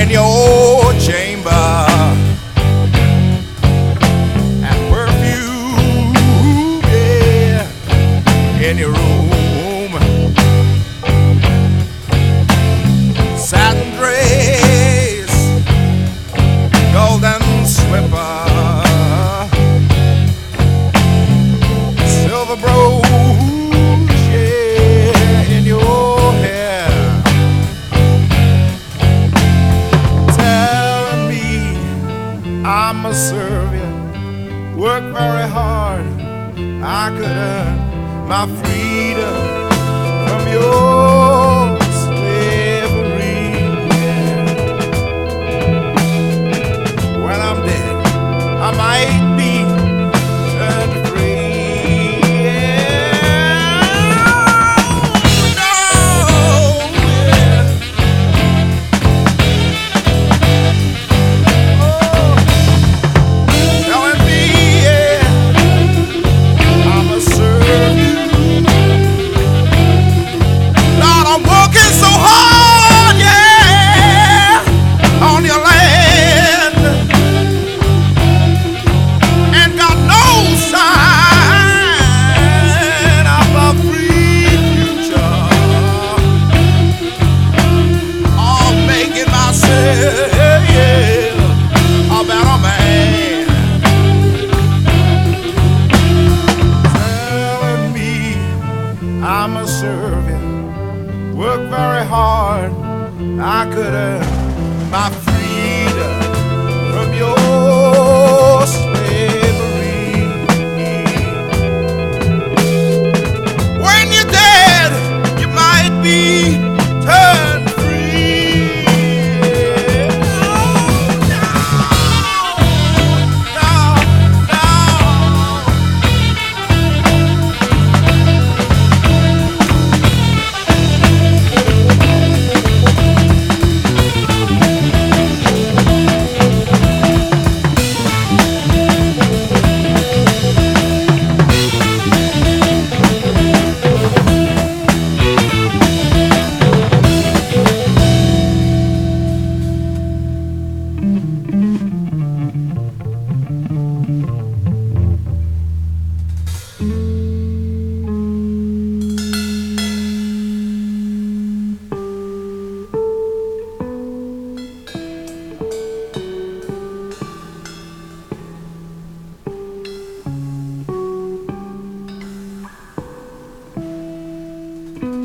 in your chamber. I could earn my freedom from your slavery. Yeah. When I'm dead, I might. I could have. My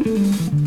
Mm-hmm.